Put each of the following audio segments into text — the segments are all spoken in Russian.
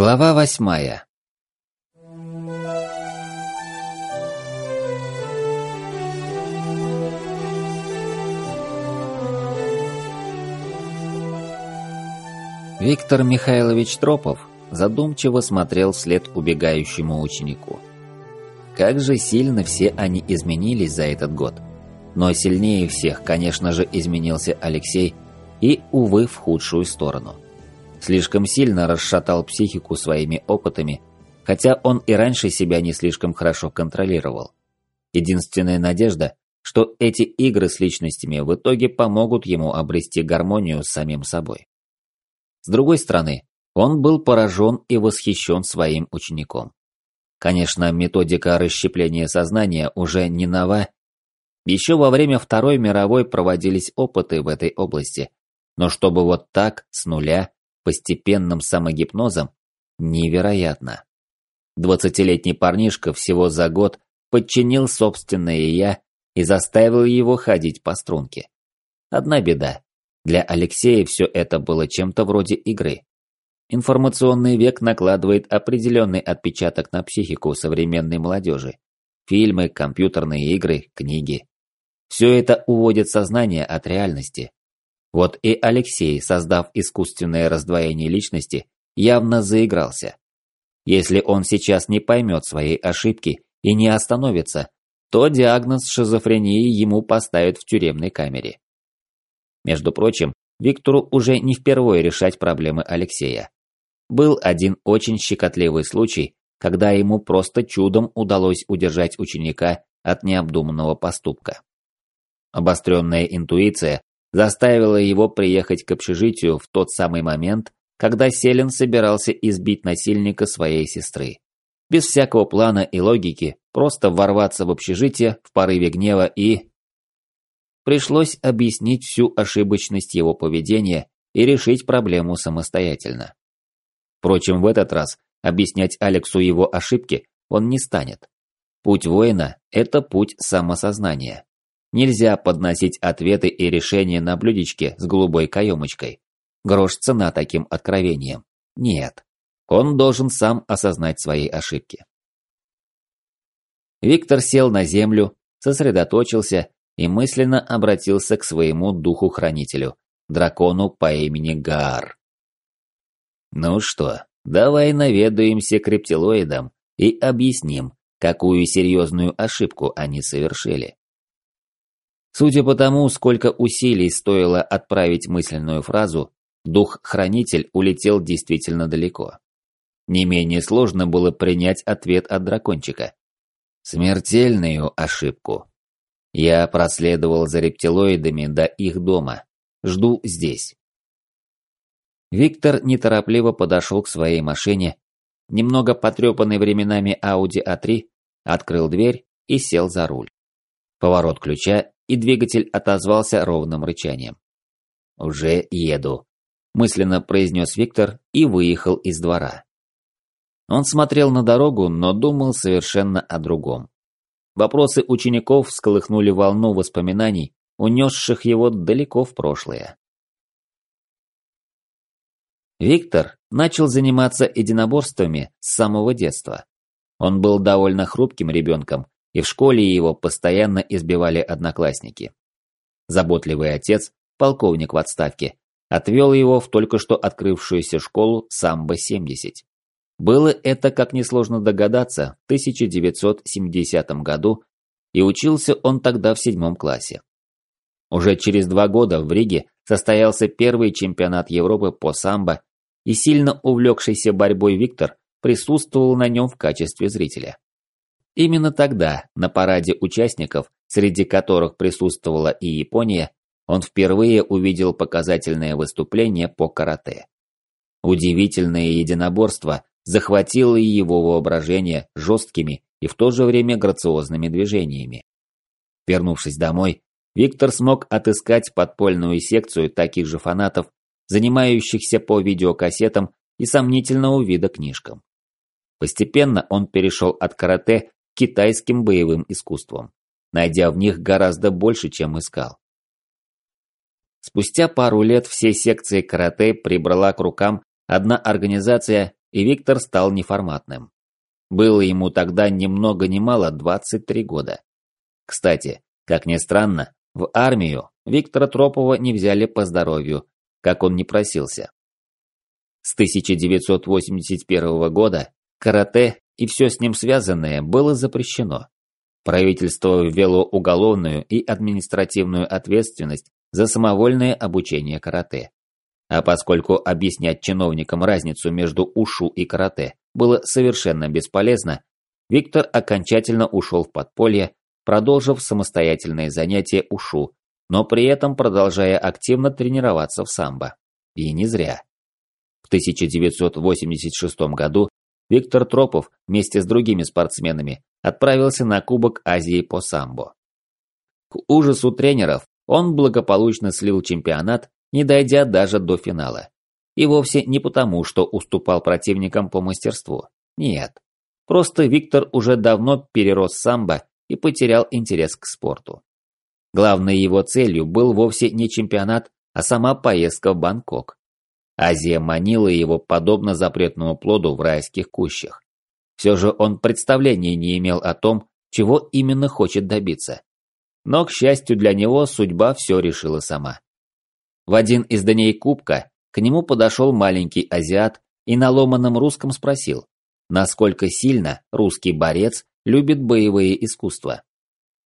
Глава восьмая Виктор Михайлович Тропов задумчиво смотрел вслед убегающему ученику. Как же сильно все они изменились за этот год. Но сильнее всех, конечно же, изменился Алексей и, увы, в худшую сторону. Слишком сильно расшатал психику своими опытами, хотя он и раньше себя не слишком хорошо контролировал. Единственная надежда, что эти игры с личностями в итоге помогут ему обрести гармонию с самим собой. С другой стороны, он был поражен и восхищен своим учеником. Конечно, методика расщепления сознания уже не нова. Еще во время Второй мировой проводились опыты в этой области. Но чтобы вот так, с нуля, постепенным самогипнозом, невероятно. Двадцатилетний парнишка всего за год подчинил собственное «я» и заставил его ходить по струнке. Одна беда. Для Алексея все это было чем-то вроде игры. Информационный век накладывает определенный отпечаток на психику современной молодежи. Фильмы, компьютерные игры, книги. Все это уводит сознание от реальности. Вот и Алексей, создав искусственное раздвоение личности, явно заигрался. Если он сейчас не поймет своей ошибки и не остановится, то диагноз шизофрении ему поставят в тюремной камере. Между прочим, Виктору уже не впервые решать проблемы Алексея. Был один очень щекотливый случай, когда ему просто чудом удалось удержать ученика от необдуманного поступка. Обостренная интуиция заставила его приехать к общежитию в тот самый момент, когда Селин собирался избить насильника своей сестры. Без всякого плана и логики, просто ворваться в общежитие в порыве гнева и... Пришлось объяснить всю ошибочность его поведения и решить проблему самостоятельно. Впрочем, в этот раз объяснять Алексу его ошибки он не станет. Путь воина – это путь самосознания. Нельзя подносить ответы и решения на блюдечке с голубой каемочкой. Грош цена таким откровением. Нет. Он должен сам осознать свои ошибки. Виктор сел на землю, сосредоточился и мысленно обратился к своему духу-хранителю, дракону по имени Гаар. Ну что, давай наведаемся к рептилоидам и объясним, какую серьезную ошибку они совершили. Судя по тому, сколько усилий стоило отправить мысленную фразу, дух-хранитель улетел действительно далеко. Не менее сложно было принять ответ от дракончика. Смертельную ошибку. Я проследовал за рептилоидами до их дома. Жду здесь. Виктор неторопливо подошел к своей машине, немного потрепанной временами Audi A3, открыл дверь и сел за руль. Поворот ключа, и двигатель отозвался ровным рычанием. «Уже еду», – мысленно произнес Виктор и выехал из двора. Он смотрел на дорогу, но думал совершенно о другом. Вопросы учеников всколыхнули волну воспоминаний, унесших его далеко в прошлое. Виктор начал заниматься единоборствами с самого детства. Он был довольно хрупким ребенком, и в школе его постоянно избивали одноклассники. Заботливый отец, полковник в отставке, отвел его в только что открывшуюся школу Самбо-70. Было это, как несложно догадаться, в 1970 году, и учился он тогда в седьмом классе. Уже через два года в Риге состоялся первый чемпионат Европы по самбо и сильно увлекшийся борьбой Виктор присутствовал на нем в качестве зрителя. Именно тогда, на параде участников, среди которых присутствовала и Япония, он впервые увидел показательное выступление по карате. Удивительное единоборство захватило его воображение жесткими и в то же время грациозными движениями. Вернувшись домой, Виктор смог отыскать подпольную секцию таких же фанатов занимающихся по видеокассетам и сомнительного вида книжкам. Постепенно он перешел от карате китайским боевым искусствам, найдя в них гораздо больше, чем искал. Спустя пару лет все секции карате прибрала к рукам одна организация, и Виктор стал неформатным. Было ему тогда ни много ни мало 23 года. Кстати, как ни странно, в армию Виктора Тропова не взяли по здоровью, как он не просился. С 1981 года карате и все с ним связанное было запрещено. Правительство ввело уголовную и административную ответственность за самовольное обучение карате. А поскольку объяснять чиновникам разницу между ушу и карате было совершенно бесполезно, Виктор окончательно ушел в подполье, продолжив самостоятельные занятия ушу, но при этом продолжая активно тренироваться в самбо. И не зря. В 1986 году Виктор Тропов вместе с другими спортсменами отправился на Кубок Азии по самбо. К ужасу тренеров он благополучно слил чемпионат, не дойдя даже до финала. И вовсе не потому, что уступал противникам по мастерству. Нет. Просто Виктор уже давно перерос самбо и потерял интерес к спорту. Главной его целью был вовсе не чемпионат, а сама поездка в Бангкок. Азия манила его подобно запретному плоду в райских кущах. Все же он представления не имел о том, чего именно хочет добиться. Но, к счастью для него, судьба все решила сама. В один из дней Кубка к нему подошел маленький азиат и на ломаном русском спросил, насколько сильно русский борец любит боевые искусства.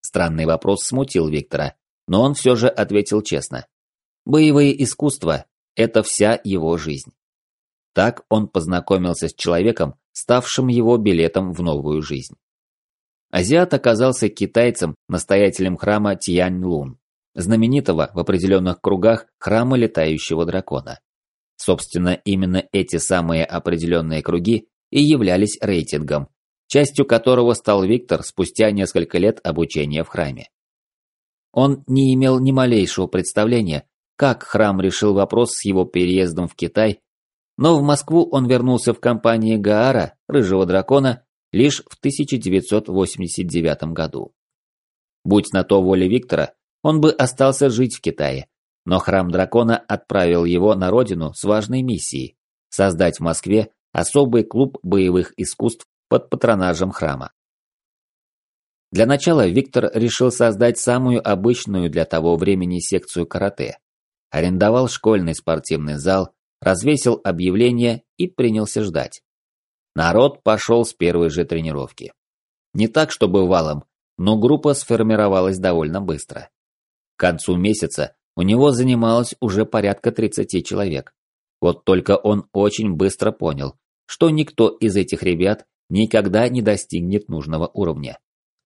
Странный вопрос смутил Виктора, но он все же ответил честно. Боевые искусства – это вся его жизнь. Так он познакомился с человеком, ставшим его билетом в новую жизнь. Азиат оказался китайцем, настоятелем храма Тянь-Лун знаменитого в определенных кругах храма летающего дракона. Собственно, именно эти самые определенные круги и являлись рейтингом, частью которого стал Виктор спустя несколько лет обучения в храме. Он не имел ни малейшего представления, как храм решил вопрос с его переездом в Китай, но в Москву он вернулся в компании Гаара, Рыжего Дракона, лишь в 1989 году. Будь на то воля Виктора, он бы остался жить в Китае. Но храм дракона отправил его на родину с важной миссией – создать в Москве особый клуб боевых искусств под патронажем храма. Для начала Виктор решил создать самую обычную для того времени секцию карате. Арендовал школьный спортивный зал, развесил объявление и принялся ждать. Народ пошел с первой же тренировки. Не так, чтобы валом, но группа сформировалась довольно быстро. К концу месяца у него занималось уже порядка 30 человек. Вот только он очень быстро понял, что никто из этих ребят никогда не достигнет нужного уровня.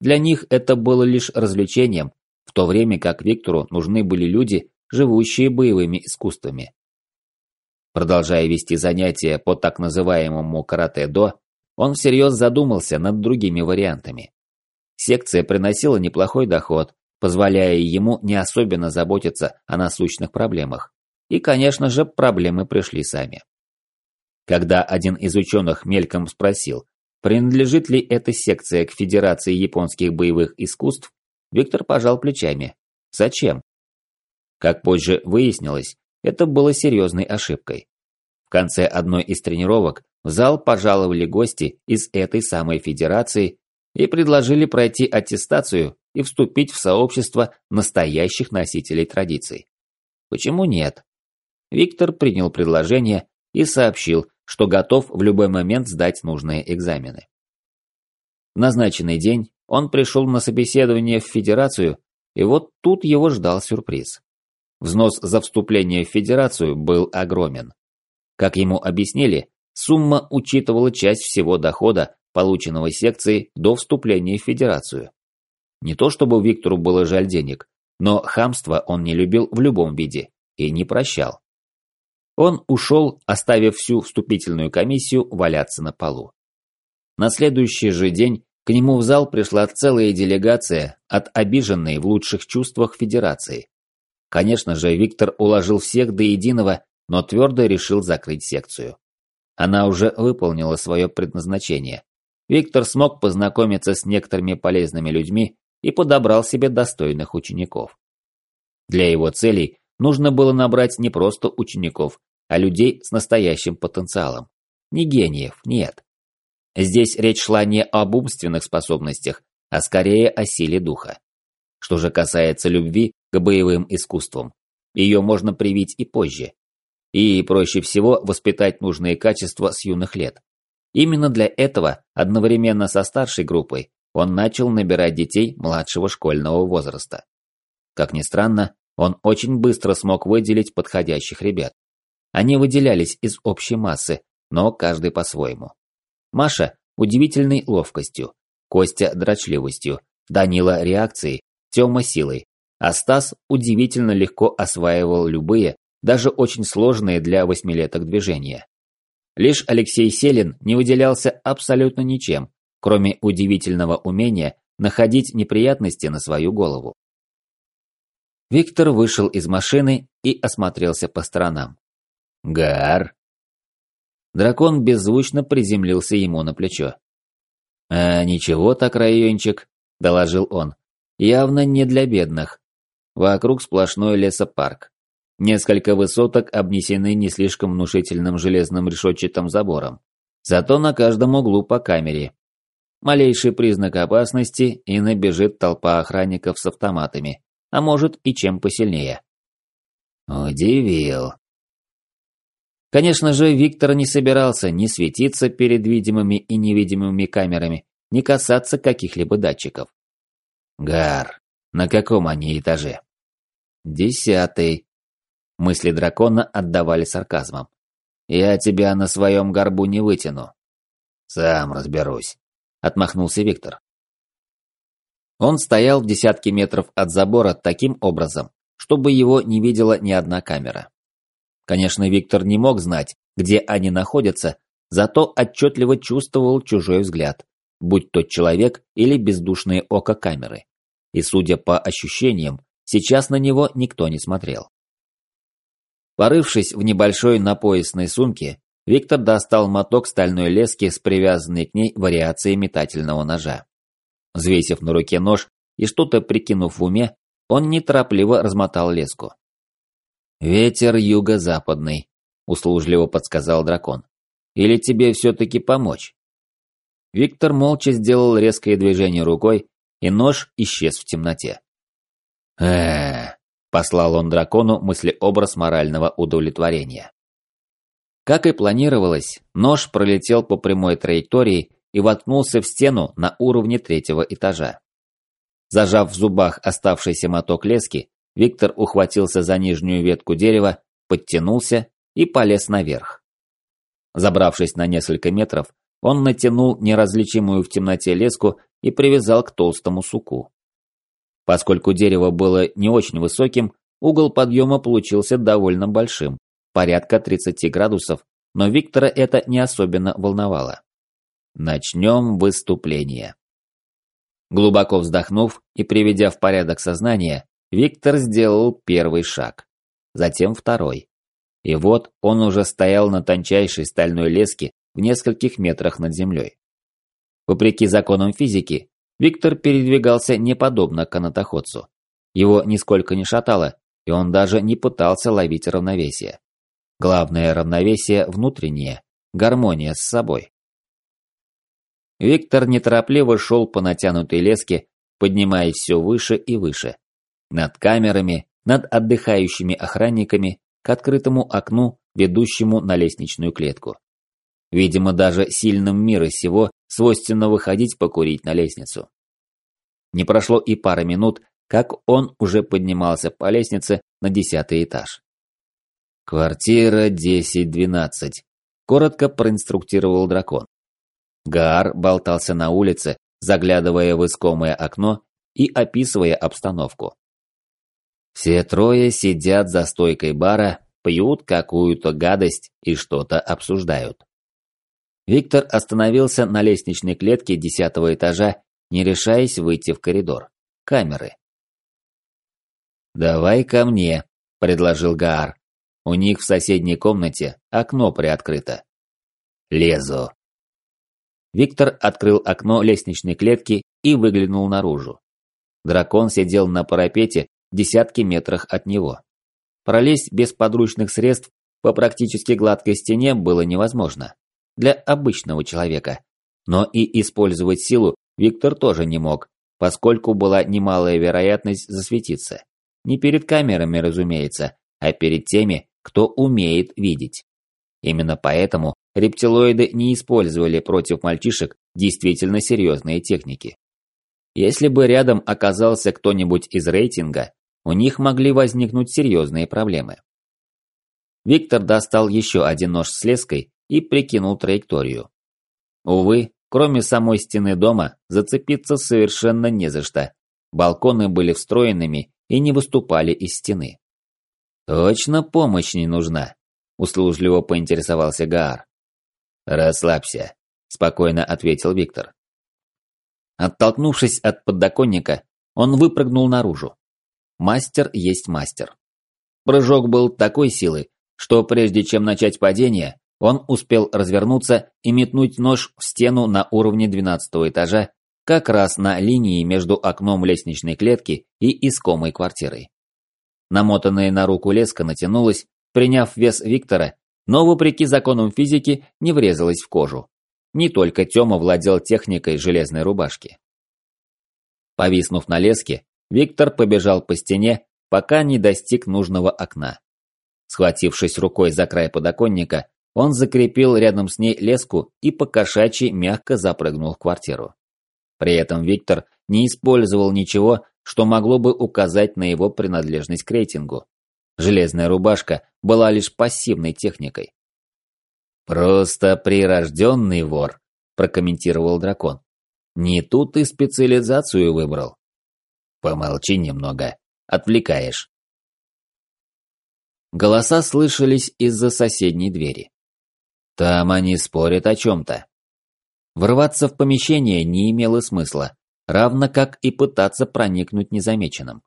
Для них это было лишь развлечением, в то время как Виктору нужны были люди, живущие боевыми искусствами. Продолжая вести занятия по так называемому карате-до, он всерьез задумался над другими вариантами. Секция приносила неплохой доход, позволяя ему не особенно заботиться о насущных проблемах. И, конечно же, проблемы пришли сами. Когда один из ученых мельком спросил, принадлежит ли эта секция к Федерации японских боевых искусств, Виктор пожал плечами. Зачем? Как позже выяснилось, это было серьезной ошибкой. В конце одной из тренировок в зал пожаловали гости из этой самой федерации и предложили пройти аттестацию и вступить в сообщество настоящих носителей традиций. Почему нет? Виктор принял предложение и сообщил, что готов в любой момент сдать нужные экзамены. В назначенный день он пришел на собеседование в Федерацию, и вот тут его ждал сюрприз. Взнос за вступление в Федерацию был огромен. Как ему объяснили, сумма учитывала часть всего дохода, полученного секцией до вступления в Федерацию. Не то чтобы Виктору было жаль денег, но хамство он не любил в любом виде и не прощал. Он ушел, оставив всю вступительную комиссию валяться на полу. На следующий же день к нему в зал пришла целая делегация от обиженной в лучших чувствах Федерации. Конечно же, Виктор уложил всех до единого, но твердо решил закрыть секцию. Она уже выполнила свое предназначение. Виктор смог познакомиться с некоторыми полезными людьми и подобрал себе достойных учеников. Для его целей нужно было набрать не просто учеников, а людей с настоящим потенциалом. не гениев, нет. Здесь речь шла не об умственных способностях, а скорее о силе духа. Что же касается любви к боевым искусствам, ее можно привить и позже. И проще всего воспитать нужные качества с юных лет. Именно для этого, одновременно со старшей группой, он начал набирать детей младшего школьного возраста. Как ни странно, он очень быстро смог выделить подходящих ребят. Они выделялись из общей массы, но каждый по-своему. Маша – удивительной ловкостью, Костя – дрочливостью, Данила – реакцией, Тёма – силой, а Стас удивительно легко осваивал любые, даже очень сложные для восьмилеток движения. Лишь Алексей Селин не выделялся абсолютно ничем, кроме удивительного умения находить неприятности на свою голову. Виктор вышел из машины и осмотрелся по сторонам. «Гар!» Дракон беззвучно приземлился ему на плечо. «А ничего так, райончик», – доложил он. «Явно не для бедных. Вокруг сплошной лесопарк. Несколько высоток обнесены не слишком внушительным железным решетчатым забором. Зато на каждом углу по камере. Малейший признак опасности, и набежит толпа охранников с автоматами, а может и чем посильнее. Удивил. Конечно же, Виктор не собирался ни светиться перед видимыми и невидимыми камерами, ни касаться каких-либо датчиков. Гар, на каком они этаже? Десятый. Мысли дракона отдавали сарказмом. Я тебя на своем горбу не вытяну. Сам разберусь. Отмахнулся Виктор. Он стоял в десятке метров от забора таким образом, чтобы его не видела ни одна камера. Конечно, Виктор не мог знать, где они находятся, зато отчетливо чувствовал чужой взгляд, будь тот человек или бездушное око камеры. И судя по ощущениям, сейчас на него никто не смотрел. Порывшись в небольшой напоясной сумке, Виктор достал моток стальной лески с привязанной к ней вариацией метательного ножа. Взвесив на руке нож и что-то прикинув в уме, он неторопливо размотал леску. «Ветер юго-западный», – услужливо подсказал дракон. «Или тебе все-таки помочь?» Виктор молча сделал резкое движение рукой, и нож исчез в темноте. Э послал он дракону мыслеобраз морального удовлетворения. Как и планировалось, нож пролетел по прямой траектории и воткнулся в стену на уровне третьего этажа. Зажав в зубах оставшийся моток лески, Виктор ухватился за нижнюю ветку дерева, подтянулся и полез наверх. Забравшись на несколько метров, он натянул неразличимую в темноте леску и привязал к толстому суку. Поскольку дерево было не очень высоким, угол подъема получился довольно большим, порядка 30 градусов, но Виктора это не особенно волновало. Начнем выступление. Глубоко вздохнув и приведя в порядок сознание, Виктор сделал первый шаг, затем второй. И вот он уже стоял на тончайшей стальной леске в нескольких метрах над землей. Вопреки законам физики, Виктор передвигался не подобно канатоходцу. Его нисколько не шатало, и он даже не пытался ловить равновесие. Главное равновесие внутреннее, гармония с собой. Виктор неторопливо шел по натянутой леске, поднимаясь все выше и выше. Над камерами, над отдыхающими охранниками, к открытому окну, ведущему на лестничную клетку. Видимо, даже сильным мира сего свойственно выходить покурить на лестницу. Не прошло и пары минут, как он уже поднимался по лестнице на десятый этаж. «Квартира 10-12», – коротко проинструктировал дракон. Гаар болтался на улице, заглядывая в искомое окно и описывая обстановку. Все трое сидят за стойкой бара, пьют какую-то гадость и что-то обсуждают. Виктор остановился на лестничной клетке десятого этажа, не решаясь выйти в коридор. Камеры. «Давай ко мне», – предложил Гаар. У них в соседней комнате окно приоткрыто. «Лезу». Виктор открыл окно лестничной клетки и выглянул наружу. Дракон сидел на парапете в десятки метрах от него. Пролезть без подручных средств по практически гладкой стене было невозможно. Для обычного человека. Но и использовать силу Виктор тоже не мог, поскольку была немалая вероятность засветиться. Не перед камерами, разумеется, а перед теми, кто умеет видеть. Именно поэтому рептилоиды не использовали против мальчишек действительно серьезные техники. Если бы рядом оказался кто-нибудь из рейтинга, у них могли возникнуть серьезные проблемы. Виктор достал еще один нож с леской и прикинул траекторию. Увы, кроме самой стены дома, зацепиться совершенно не за что. Балконы были встроенными и не выступали из стены. «Точно помощь не нужна», – услужливо поинтересовался Гаар. «Расслабься», – спокойно ответил Виктор. Оттолкнувшись от подоконника, он выпрыгнул наружу. Мастер есть мастер. Прыжок был такой силы, что прежде чем начать падение, он успел развернуться и метнуть нож в стену на уровне 12 этажа, как раз на линии между окном лестничной клетки и искомой квартирой. Намотанная на руку леска натянулась, приняв вес Виктора, но, вопреки законам физики, не врезалась в кожу. Не только Тёма владел техникой железной рубашки. Повиснув на леске, Виктор побежал по стене, пока не достиг нужного окна. Схватившись рукой за край подоконника, он закрепил рядом с ней леску и по кошачьи мягко запрыгнул в квартиру. При этом Виктор не использовал ничего, что могло бы указать на его принадлежность к рейтингу. Железная рубашка была лишь пассивной техникой. «Просто прирожденный вор», – прокомментировал дракон. «Не тут ты специализацию выбрал». «Помолчи немного, отвлекаешь». Голоса слышались из-за соседней двери. Там они спорят о чем-то. Врываться в помещение не имело смысла, равно как и пытаться проникнуть незамеченным.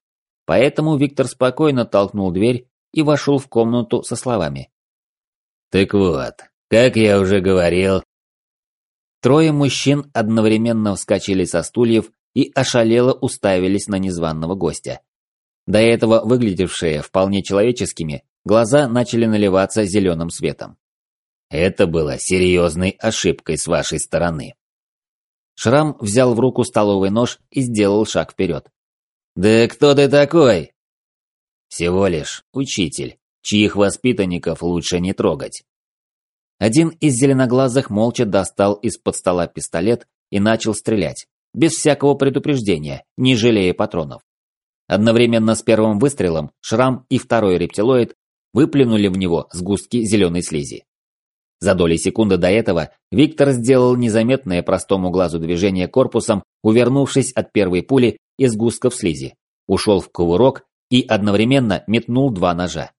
Поэтому Виктор спокойно толкнул дверь и вошел в комнату со словами. «Так вот, как я уже говорил...» Трое мужчин одновременно вскочили со стульев и ошалело уставились на незваного гостя. До этого выглядевшие вполне человеческими, глаза начали наливаться зеленым светом. Это было серьезной ошибкой с вашей стороны. Шрам взял в руку столовый нож и сделал шаг вперед. «Да кто ты такой?» «Всего лишь учитель, чьих воспитанников лучше не трогать. Один из зеленоглазых молча достал из-под стола пистолет и начал стрелять, без всякого предупреждения, не жалея патронов. Одновременно с первым выстрелом Шрам и второй рептилоид выплюнули в него сгустки зеленой слизи. За доли секунды до этого Виктор сделал незаметное простому глазу движение корпусом, увернувшись от первой пули из густков слизи, ушел в кувырок и одновременно метнул два ножа.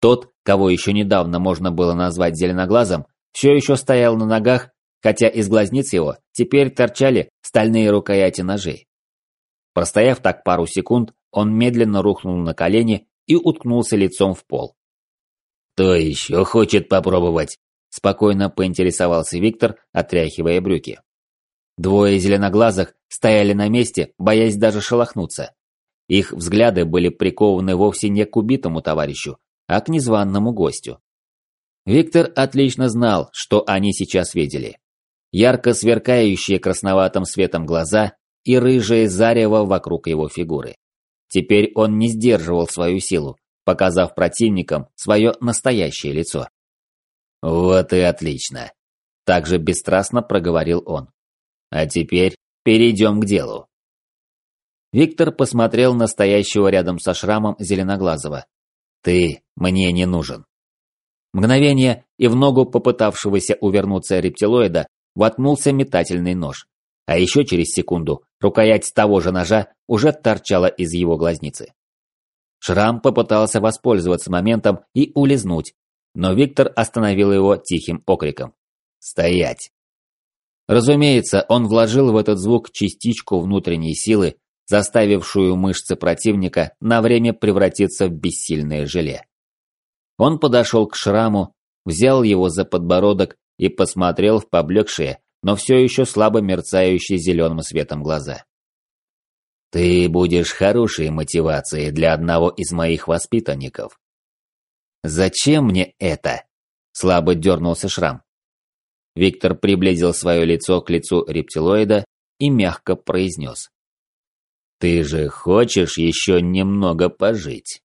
Тот, кого еще недавно можно было назвать зеленоглазом, все еще стоял на ногах, хотя из глазниц его теперь торчали стальные рукояти ножей. Простояв так пару секунд, он медленно рухнул на колени и уткнулся лицом в пол. «Кто еще хочет попробовать?» – спокойно поинтересовался Виктор, отряхивая брюки. Двое зеленоглазых стояли на месте, боясь даже шелохнуться. Их взгляды были прикованы вовсе не к убитому товарищу, а к незваному гостю. Виктор отлично знал, что они сейчас видели. Ярко сверкающие красноватым светом глаза и рыжее зарево вокруг его фигуры. Теперь он не сдерживал свою силу, показав противникам свое настоящее лицо. «Вот и отлично!» – также бесстрастно проговорил он. «А теперь перейдем к делу». Виктор посмотрел на стоящего рядом со шрамом Зеленоглазого. Ты мне не нужен. Мгновение, и в ногу попытавшегося увернуться рептилоида воткнулся метательный нож. А еще через секунду рукоять того же ножа уже торчала из его глазницы. Шрам попытался воспользоваться моментом и улизнуть, но Виктор остановил его тихим окриком. «Стоять!» Разумеется, он вложил в этот звук частичку внутренней силы, заставившую мышцы противника на время превратиться в бессильное желе. Он подошел к шраму, взял его за подбородок и посмотрел в поблекшие, но все еще слабо мерцающие зеленым светом глаза. «Ты будешь хорошей мотивацией для одного из моих воспитанников». «Зачем мне это?» – слабо дернулся шрам. Виктор приблизил свое лицо к лицу рептилоида и мягко произнес. «Ты же хочешь еще немного пожить?»